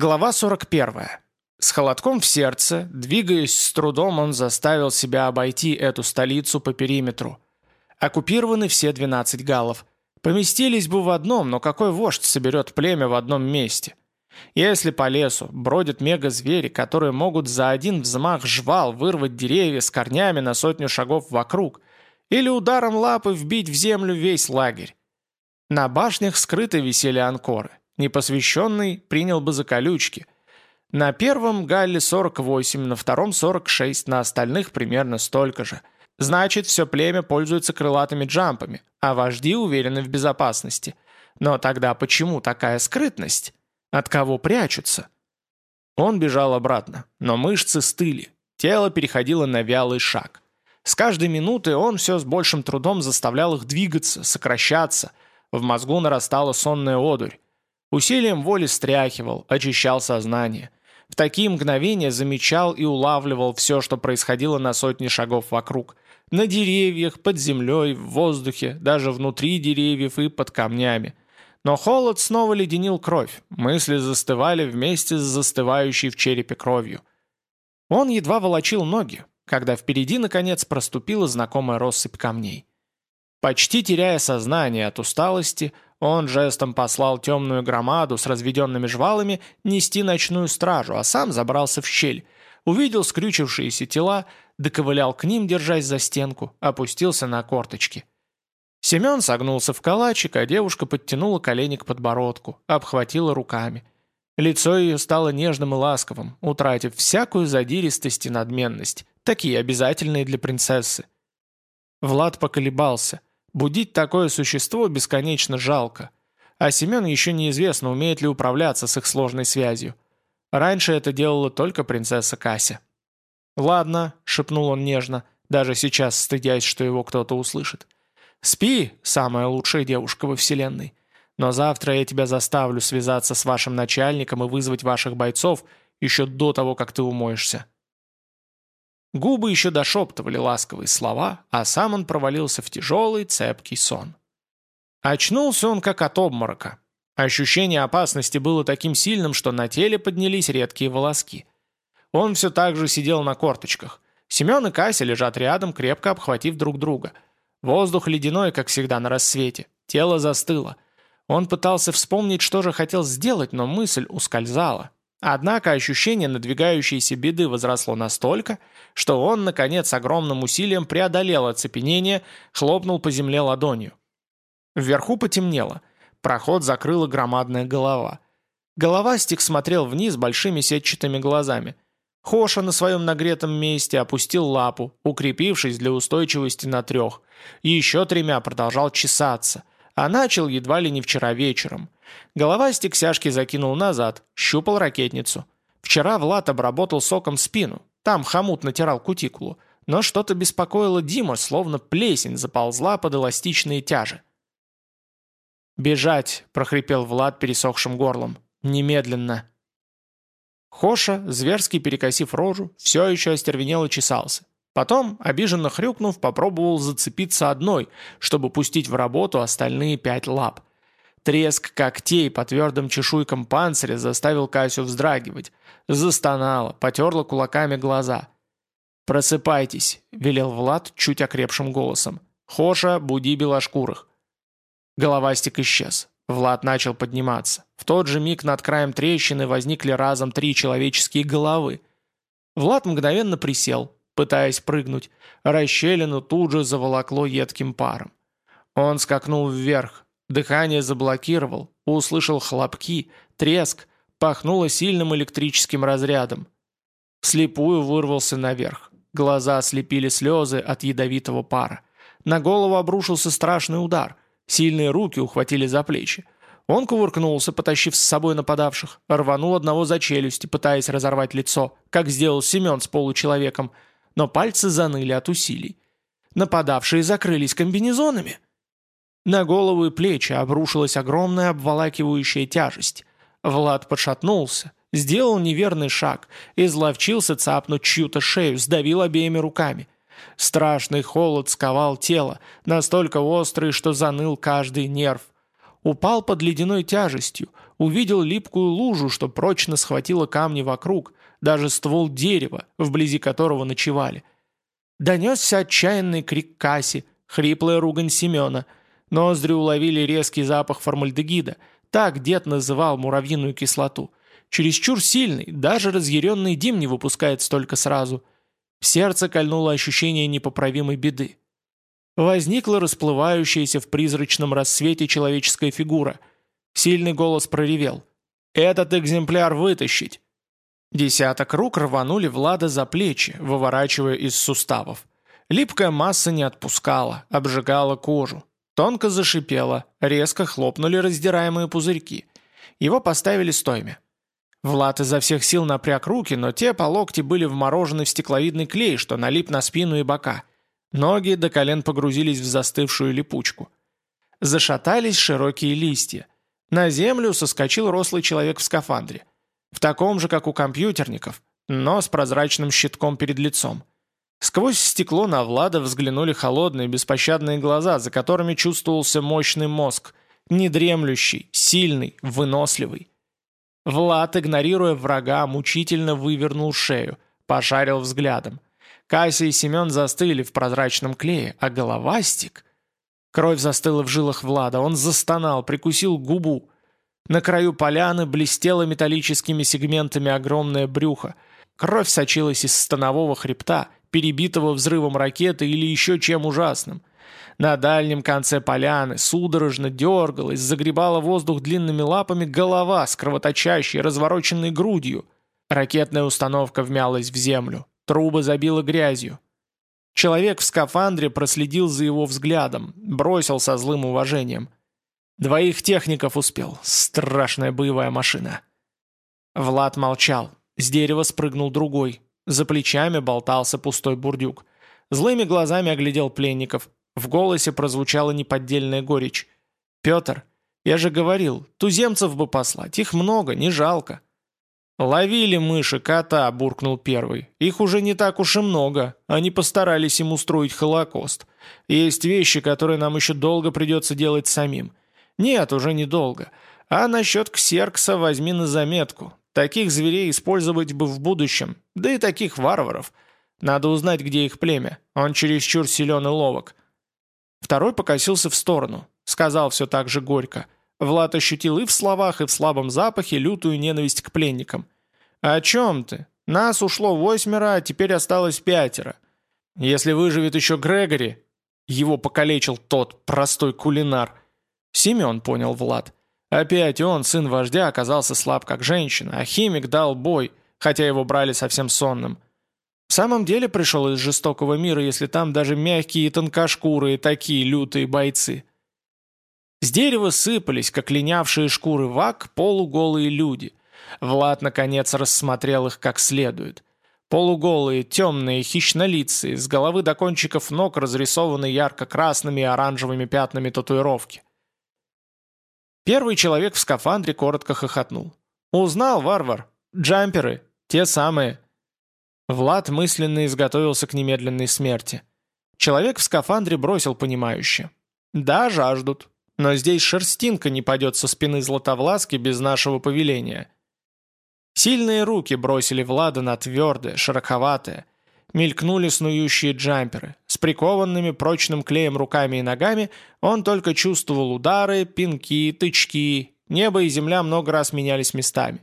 Глава 41. С холодком в сердце, двигаясь с трудом, он заставил себя обойти эту столицу по периметру. Оккупированы все 12 галлов. Поместились бы в одном, но какой вождь соберет племя в одном месте? Если по лесу бродят мега-звери, которые могут за один взмах жвал вырвать деревья с корнями на сотню шагов вокруг, или ударом лапы вбить в землю весь лагерь. На башнях скрыто висели анкоры. Непосвященный принял бы за колючки. На первом Галле 48, на втором 46, на остальных примерно столько же. Значит, все племя пользуется крылатыми джампами, а вожди уверены в безопасности. Но тогда почему такая скрытность? От кого прячутся? Он бежал обратно, но мышцы стыли. Тело переходило на вялый шаг. С каждой минуты он все с большим трудом заставлял их двигаться, сокращаться. В мозгу нарастала сонная одурь. Усилием воли стряхивал, очищал сознание. В такие мгновения замечал и улавливал все, что происходило на сотни шагов вокруг. На деревьях, под землей, в воздухе, даже внутри деревьев и под камнями. Но холод снова леденил кровь, мысли застывали вместе с застывающей в черепе кровью. Он едва волочил ноги, когда впереди, наконец, проступила знакомая россыпь камней. Почти теряя сознание от усталости, он жестом послал темную громаду с разведенными жвалами нести ночную стражу, а сам забрался в щель, увидел скрючившиеся тела, доковылял к ним, держась за стенку, опустился на корточки. Семен согнулся в калачик, а девушка подтянула колени к подбородку, обхватила руками. Лицо ее стало нежным и ласковым, утратив всякую задиристость и надменность, такие обязательные для принцессы. Влад поколебался. Будить такое существо бесконечно жалко. А Семен еще неизвестно, умеет ли управляться с их сложной связью. Раньше это делала только принцесса Кася. «Ладно», — шепнул он нежно, даже сейчас стыдясь, что его кто-то услышит. «Спи, самая лучшая девушка во Вселенной. Но завтра я тебя заставлю связаться с вашим начальником и вызвать ваших бойцов еще до того, как ты умоешься». Губы еще дошептывали ласковые слова, а сам он провалился в тяжелый, цепкий сон. Очнулся он как от обморока. Ощущение опасности было таким сильным, что на теле поднялись редкие волоски. Он все так же сидел на корточках. Семен и Кася лежат рядом, крепко обхватив друг друга. Воздух ледяной, как всегда на рассвете. Тело застыло. Он пытался вспомнить, что же хотел сделать, но мысль ускользала. Однако ощущение надвигающейся беды возросло настолько, что он, наконец, огромным усилием преодолел оцепенение, хлопнул по земле ладонью. Вверху потемнело. Проход закрыла громадная голова. Головастик смотрел вниз большими сетчатыми глазами. Хоша на своем нагретом месте опустил лапу, укрепившись для устойчивости на трех. И еще тремя продолжал чесаться. А начал едва ли не вчера вечером. Головастик сяжки закинул назад, щупал ракетницу. Вчера Влад обработал соком спину, там хомут натирал кутикулу, но что-то беспокоило Дима, словно плесень заползла под эластичные тяжи. «Бежать!» – прохрипел Влад пересохшим горлом. «Немедленно!» Хоша, зверски перекосив рожу, все еще остервенело чесался. Потом, обиженно хрюкнув, попробовал зацепиться одной, чтобы пустить в работу остальные пять лап. Треск когтей по твердым чешуйкам панциря заставил Касю вздрагивать. Застонала, потерла кулаками глаза. «Просыпайтесь», — велел Влад чуть окрепшим голосом. «Хоша, буди белошкурых». Головастик исчез. Влад начал подниматься. В тот же миг над краем трещины возникли разом три человеческие головы. Влад мгновенно присел, пытаясь прыгнуть. Расщелину тут же заволокло едким паром. Он скакнул вверх, Дыхание заблокировал, услышал хлопки, треск, пахнуло сильным электрическим разрядом. Слепую вырвался наверх. Глаза ослепили слезы от ядовитого пара. На голову обрушился страшный удар. Сильные руки ухватили за плечи. Он кувыркнулся, потащив с собой нападавших, рванул одного за челюсти, пытаясь разорвать лицо, как сделал Семен с получеловеком, но пальцы заныли от усилий. Нападавшие закрылись комбинезонами. На голову и плечи обрушилась огромная обволакивающая тяжесть. Влад подшатнулся, сделал неверный шаг, изловчился цапнуть чью-то шею, сдавил обеими руками. Страшный холод сковал тело, настолько острый, что заныл каждый нерв. Упал под ледяной тяжестью, увидел липкую лужу, что прочно схватило камни вокруг, даже ствол дерева, вблизи которого ночевали. Донесся отчаянный крик Касси, хриплая ругань Семена. Ноздри уловили резкий запах формальдегида. Так дед называл муравьиную кислоту. Чересчур сильный, даже разъяренный Дим не выпускает столько сразу. В сердце кольнуло ощущение непоправимой беды. Возникла расплывающаяся в призрачном рассвете человеческая фигура. Сильный голос проревел. «Этот экземпляр вытащить!» Десяток рук рванули Влада за плечи, выворачивая из суставов. Липкая масса не отпускала, обжигала кожу. Тонко зашипела, резко хлопнули раздираемые пузырьки. Его поставили стойме. Влад изо всех сил напряг руки, но те по локти были вморожены в стекловидный клей, что налип на спину и бока. Ноги до колен погрузились в застывшую липучку. Зашатались широкие листья. На землю соскочил рослый человек в скафандре. В таком же, как у компьютерников, но с прозрачным щитком перед лицом. Сквозь стекло на Влада взглянули холодные, беспощадные глаза, за которыми чувствовался мощный мозг, недремлющий, сильный, выносливый. Влад, игнорируя врага, мучительно вывернул шею, пошарил взглядом. Кася и Семен застыли в прозрачном клее, а головастик... Кровь застыла в жилах Влада, он застонал, прикусил губу. На краю поляны блестело металлическими сегментами огромное брюхо. Кровь сочилась из станового хребта, перебитого взрывом ракеты или еще чем ужасным. На дальнем конце поляны судорожно дергалась, загребала воздух длинными лапами голова с кровоточащей, развороченной грудью. Ракетная установка вмялась в землю. Труба забила грязью. Человек в скафандре проследил за его взглядом, бросил со злым уважением. Двоих техников успел. Страшная боевая машина. Влад молчал. С дерева спрыгнул другой. За плечами болтался пустой бурдюк. Злыми глазами оглядел пленников. В голосе прозвучала неподдельная горечь. «Петр, я же говорил, туземцев бы послать, их много, не жалко». «Ловили мыши кота», — буркнул первый. «Их уже не так уж и много. Они постарались им устроить холокост. Есть вещи, которые нам еще долго придется делать самим. Нет, уже недолго. А насчет ксеркса возьми на заметку. Таких зверей использовать бы в будущем. Да и таких варваров. Надо узнать, где их племя. Он чересчур силен и ловок». Второй покосился в сторону. Сказал все так же горько. Влад ощутил и в словах, и в слабом запахе лютую ненависть к пленникам. «О чем ты? Нас ушло восьмеро, а теперь осталось пятеро. Если выживет еще Грегори...» Его покалечил тот простой кулинар. Семен, понял Влад. Опять он, сын вождя, оказался слаб как женщина, а химик дал бой, хотя его брали совсем сонным. В самом деле пришел из жестокого мира, если там даже мягкие и тонкошкурые такие лютые бойцы. С дерева сыпались, как линявшие шкуры вак, полуголые люди. Влад, наконец, рассмотрел их как следует. Полуголые, темные, хищнолицые, с головы до кончиков ног разрисованы ярко-красными и оранжевыми пятнами татуировки. Первый человек в скафандре коротко хохотнул. «Узнал, варвар! Джамперы! Те самые!» Влад мысленно изготовился к немедленной смерти. Человек в скафандре бросил понимающе. «Да, жаждут. Но здесь шерстинка не падет со спины Златовласки без нашего повеления». Сильные руки бросили Влада на твердое, широковатое. Мелькнули снующие джамперы. С прикованными прочным клеем руками и ногами он только чувствовал удары, пинки, тычки. Небо и земля много раз менялись местами.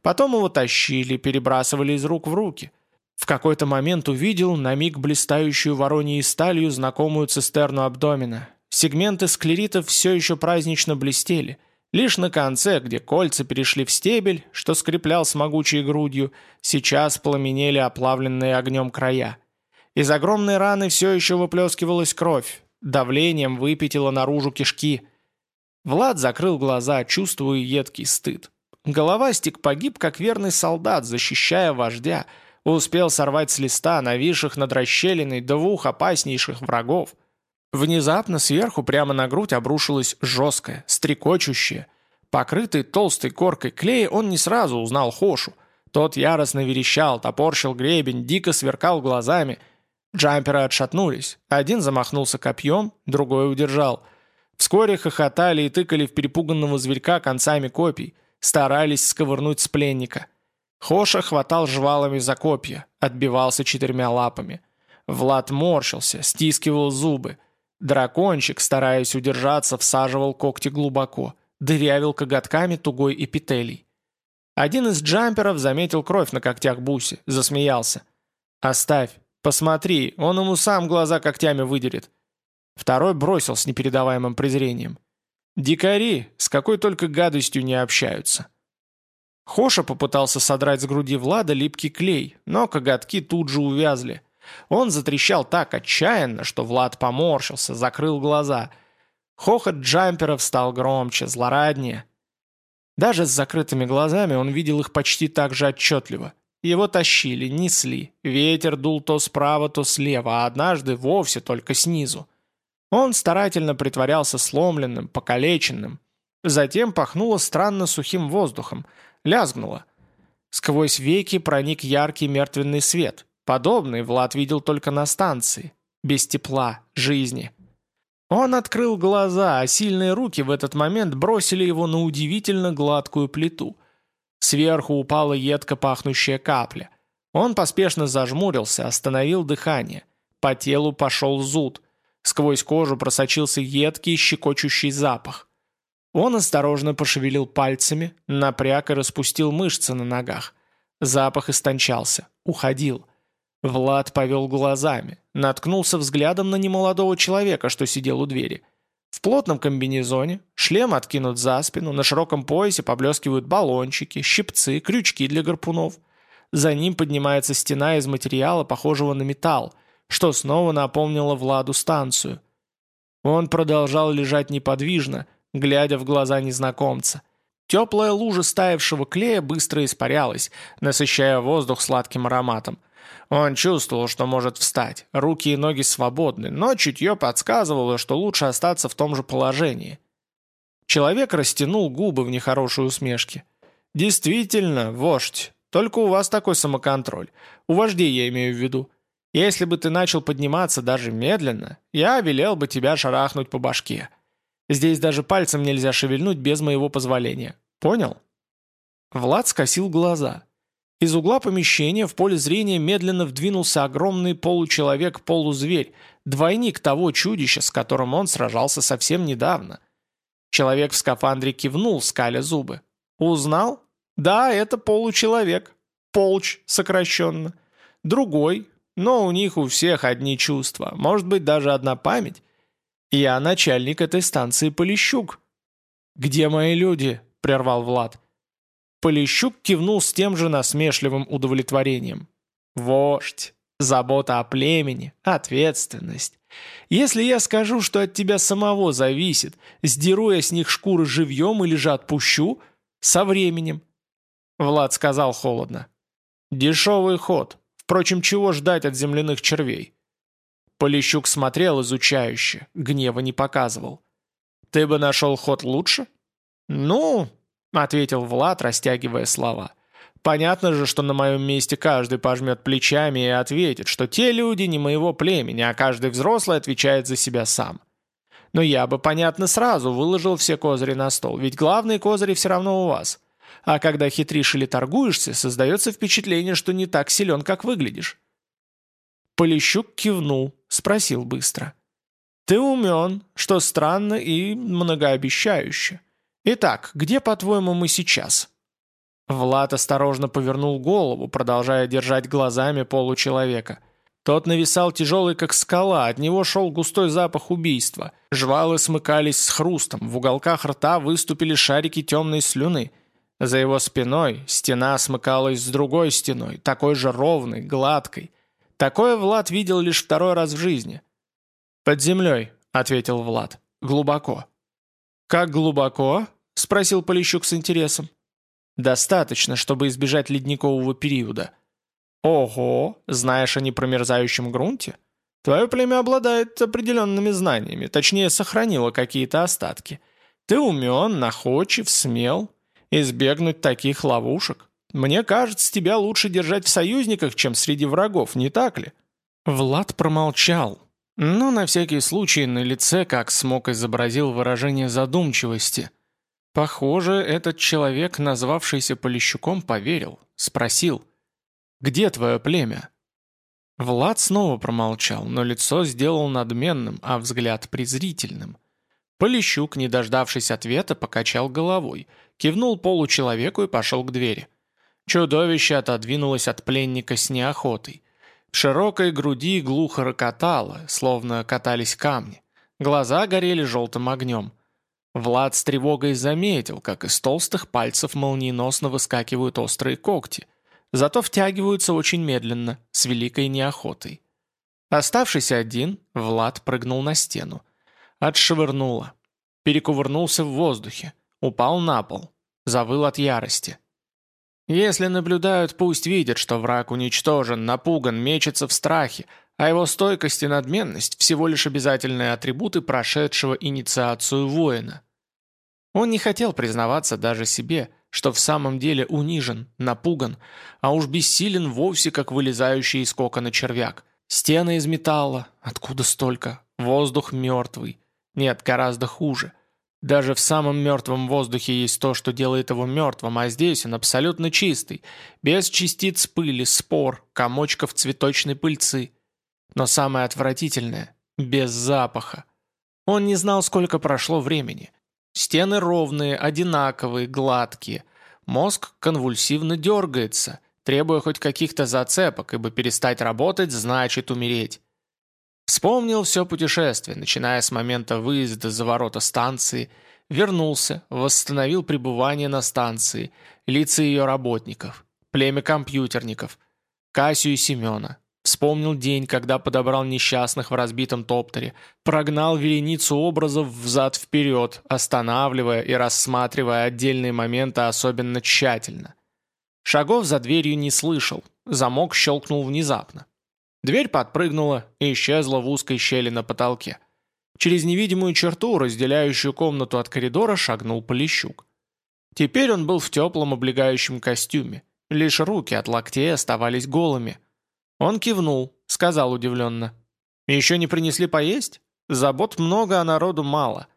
Потом его тащили, перебрасывали из рук в руки. В какой-то момент увидел на миг блистающую вороньей сталью знакомую цистерну абдомена. Сегменты склеритов все еще празднично блестели. Лишь на конце, где кольца перешли в стебель, что скреплял с могучей грудью, сейчас пламенели оплавленные огнем края. Из огромной раны все еще выплескивалась кровь. Давлением выпятило наружу кишки. Влад закрыл глаза, чувствуя едкий стыд. Головастик погиб, как верный солдат, защищая вождя. Успел сорвать с листа нависших над расщелиной двух опаснейших врагов. Внезапно сверху прямо на грудь обрушилось жесткое, стрекочущее. Покрытый толстой коркой клея он не сразу узнал Хошу. Тот яростно верещал, топорщил гребень, дико сверкал глазами. Джамперы отшатнулись. Один замахнулся копьем, другой удержал. Вскоре хохотали и тыкали в перепуганного зверька концами копий. старались сковырнуть с пленника. Хоша хватал жвалами за копья, отбивался четырьмя лапами. Влад морщился, стискивал зубы. Дракончик, стараясь удержаться, всаживал когти глубоко, дырявил коготками тугой эпителий. Один из джамперов заметил кровь на когтях Буси, засмеялся. «Оставь, посмотри, он ему сам глаза когтями выдерет». Второй бросил с непередаваемым презрением. «Дикари, с какой только гадостью не общаются». Хоша попытался содрать с груди Влада липкий клей, но коготки тут же увязли. Он затрещал так отчаянно, что Влад поморщился, закрыл глаза. Хохот джамперов стал громче, злораднее. Даже с закрытыми глазами он видел их почти так же отчетливо. Его тащили, несли. Ветер дул то справа, то слева, а однажды вовсе только снизу. Он старательно притворялся сломленным, покалеченным. Затем пахнуло странно сухим воздухом, лязгнуло. Сквозь веки проник яркий мертвенный свет. Подобный Влад видел только на станции. Без тепла, жизни. Он открыл глаза, а сильные руки в этот момент бросили его на удивительно гладкую плиту. Сверху упала едко пахнущая капля. Он поспешно зажмурился, остановил дыхание. По телу пошел зуд. Сквозь кожу просочился едкий, щекочущий запах. Он осторожно пошевелил пальцами, напряг и распустил мышцы на ногах. Запах истончался, уходил. Влад повел глазами, наткнулся взглядом на немолодого человека, что сидел у двери. В плотном комбинезоне, шлем откинут за спину, на широком поясе поблескивают баллончики, щипцы, крючки для гарпунов. За ним поднимается стена из материала, похожего на металл, что снова напомнило Владу станцию. Он продолжал лежать неподвижно, глядя в глаза незнакомца. Теплая лужа стаявшего клея быстро испарялась, насыщая воздух сладким ароматом. Он чувствовал, что может встать, руки и ноги свободны, но чутье подсказывало, что лучше остаться в том же положении. Человек растянул губы в нехорошей усмешке. «Действительно, вождь, только у вас такой самоконтроль. У вождей я имею в виду. Если бы ты начал подниматься даже медленно, я велел бы тебя шарахнуть по башке. Здесь даже пальцем нельзя шевельнуть без моего позволения. Понял?» Влад скосил глаза. Из угла помещения в поле зрения медленно вдвинулся огромный получеловек-полузверь, двойник того чудища, с которым он сражался совсем недавно. Человек в скафандре кивнул, скаля зубы. «Узнал? Да, это получеловек. Полч, сокращенно. Другой, но у них у всех одни чувства, может быть, даже одна память. Я начальник этой станции Полищук». «Где мои люди?» — прервал Влад. Полищук кивнул с тем же насмешливым удовлетворением. «Вождь, забота о племени, ответственность. Если я скажу, что от тебя самого зависит, сдеру я с них шкуры живьем или же отпущу, со временем». Влад сказал холодно. «Дешевый ход. Впрочем, чего ждать от земляных червей?» Полищук смотрел изучающе, гнева не показывал. «Ты бы нашел ход лучше?» «Ну, — ответил Влад, растягивая слова. «Понятно же, что на моем месте каждый пожмет плечами и ответит, что те люди не моего племени, а каждый взрослый отвечает за себя сам. Но я бы, понятно, сразу выложил все козыри на стол, ведь главные козыри все равно у вас. А когда хитришь или торгуешься, создается впечатление, что не так силен, как выглядишь». Полищук кивнул, спросил быстро. «Ты умен, что странно и многообещающе. «Итак, где, по-твоему, мы сейчас?» Влад осторожно повернул голову, продолжая держать глазами получеловека. Тот нависал тяжелый, как скала, от него шел густой запах убийства. Жвалы смыкались с хрустом, в уголках рта выступили шарики темной слюны. За его спиной стена смыкалась с другой стеной, такой же ровной, гладкой. Такое Влад видел лишь второй раз в жизни. «Под землей», — ответил Влад, — «глубоко». «Как глубоко?» — спросил Полищук с интересом. «Достаточно, чтобы избежать ледникового периода». «Ого, знаешь о непромерзающем грунте? Твое племя обладает определенными знаниями, точнее, сохранило какие-то остатки. Ты умен, находчив, смел. Избегнуть таких ловушек. Мне кажется, тебя лучше держать в союзниках, чем среди врагов, не так ли?» Влад промолчал, но на всякий случай на лице, как смог, изобразил выражение задумчивости. Похоже, этот человек, назвавшийся Полищуком, поверил, спросил, «Где твое племя?» Влад снова промолчал, но лицо сделал надменным, а взгляд презрительным. Полищук, не дождавшись ответа, покачал головой, кивнул получеловеку и пошел к двери. Чудовище отодвинулось от пленника с неохотой. Широкой груди глухо рокотало, словно катались камни. Глаза горели желтым огнем. Влад с тревогой заметил, как из толстых пальцев молниеносно выскакивают острые когти. Зато втягиваются очень медленно, с великой неохотой. Оставшись один, Влад прыгнул на стену. Отшвырнуло. Перекувырнулся в воздухе. Упал на пол. Завыл от ярости. Если наблюдают, пусть видят, что враг уничтожен, напуган, мечется в страхе, а его стойкость и надменность – всего лишь обязательные атрибуты прошедшего инициацию воина. Он не хотел признаваться даже себе, что в самом деле унижен, напуган, а уж бессилен вовсе, как вылезающий из кокона червяк. Стены из металла, откуда столько? Воздух мертвый. Нет, гораздо хуже – даже в самом мертвом воздухе есть то, что делает его мертвым, а здесь он абсолютно чистый, без частиц пыли, спор, комочков цветочной пыльцы. Но самое отвратительное – без запаха. Он не знал, сколько прошло времени. Стены ровные, одинаковые, гладкие. Мозг конвульсивно дергается, требуя хоть каких-то зацепок, ибо перестать работать значит умереть. Вспомнил все путешествие, начиная с момента выезда за ворота станции, вернулся, восстановил пребывание на станции, лица ее работников, племя компьютерников, Кассию и Семена. Вспомнил день, когда подобрал несчастных в разбитом топтере, прогнал вереницу образов взад-вперед, останавливая и рассматривая отдельные моменты особенно тщательно. Шагов за дверью не слышал, замок щелкнул внезапно. Дверь подпрыгнула и исчезла в узкой щели на потолке. Через невидимую черту, разделяющую комнату от коридора, шагнул Полищук. Теперь он был в теплом облегающем костюме. Лишь руки от локтей оставались голыми. Он кивнул, сказал удивленно. «Еще не принесли поесть? Забот много, а народу мало».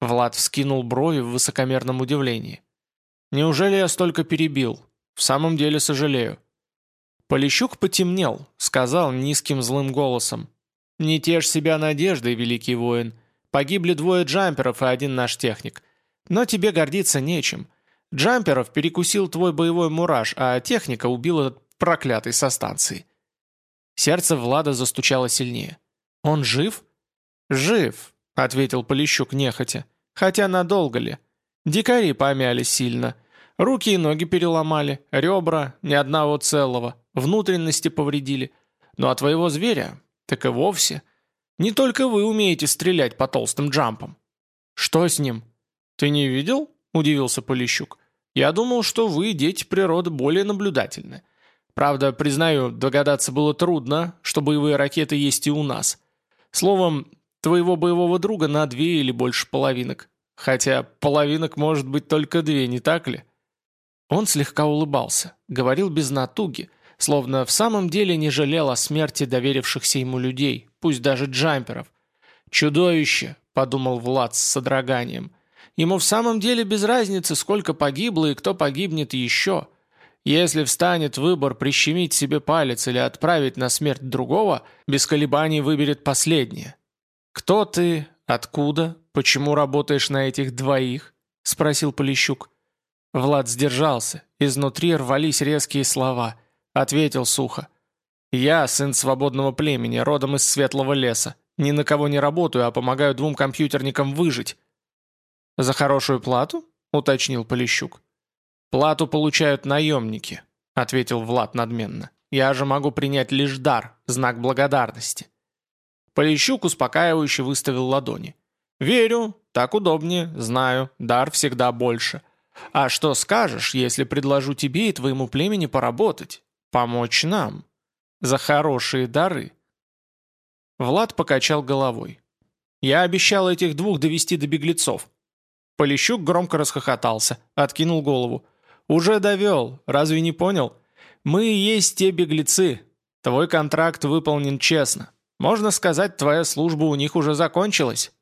Влад вскинул брови в высокомерном удивлении. «Неужели я столько перебил? В самом деле сожалею. Полищук потемнел, сказал низким злым голосом. «Не тешь себя надеждой, великий воин. Погибли двое джамперов и один наш техник. Но тебе гордиться нечем. Джамперов перекусил твой боевой мураш, а техника убил этот проклятый со станции». Сердце Влада застучало сильнее. «Он жив?» «Жив», — ответил Полищук нехотя. «Хотя надолго ли? Дикари помяли сильно. Руки и ноги переломали, ребра, ни одного целого внутренности повредили. Ну а твоего зверя, так и вовсе. Не только вы умеете стрелять по толстым джампам. Что с ним? Ты не видел? Удивился Полищук. Я думал, что вы, дети природы, более наблюдательны. Правда, признаю, догадаться было трудно, что боевые ракеты есть и у нас. Словом, твоего боевого друга на две или больше половинок. Хотя половинок может быть только две, не так ли? Он слегка улыбался, говорил без натуги, словно в самом деле не жалел о смерти доверившихся ему людей, пусть даже джамперов. «Чудовище!» — подумал Влад с содроганием. «Ему в самом деле без разницы, сколько погибло и кто погибнет еще. Если встанет выбор прищемить себе палец или отправить на смерть другого, без колебаний выберет последнее. «Кто ты? Откуда? Почему работаешь на этих двоих?» — спросил Полищук. Влад сдержался, изнутри рвались резкие слова — Ответил сухо. «Я сын свободного племени, родом из Светлого леса. Ни на кого не работаю, а помогаю двум компьютерникам выжить». «За хорошую плату?» — уточнил Полищук. «Плату получают наемники», — ответил Влад надменно. «Я же могу принять лишь дар, знак благодарности». Полищук успокаивающе выставил ладони. «Верю, так удобнее, знаю, дар всегда больше. А что скажешь, если предложу тебе и твоему племени поработать? Помочь нам. За хорошие дары. Влад покачал головой. Я обещал этих двух довести до беглецов. Полищук громко расхохотался, откинул голову. «Уже довел, разве не понял? Мы и есть те беглецы. Твой контракт выполнен честно. Можно сказать, твоя служба у них уже закончилась».